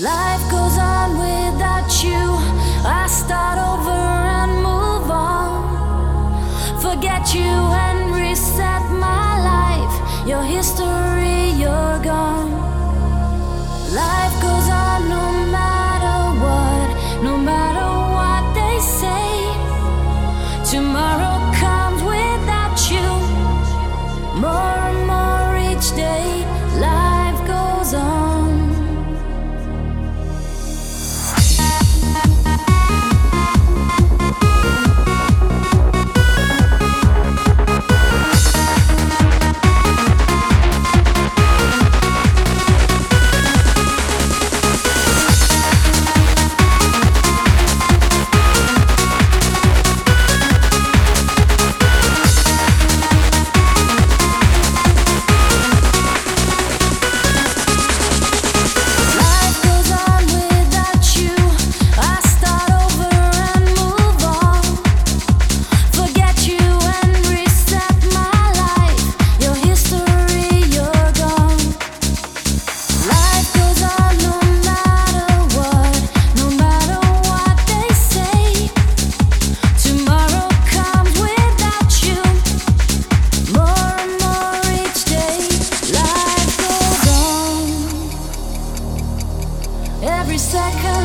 Life goes on without you. I start over and move on. Forget you and reset my life. Your history. seconds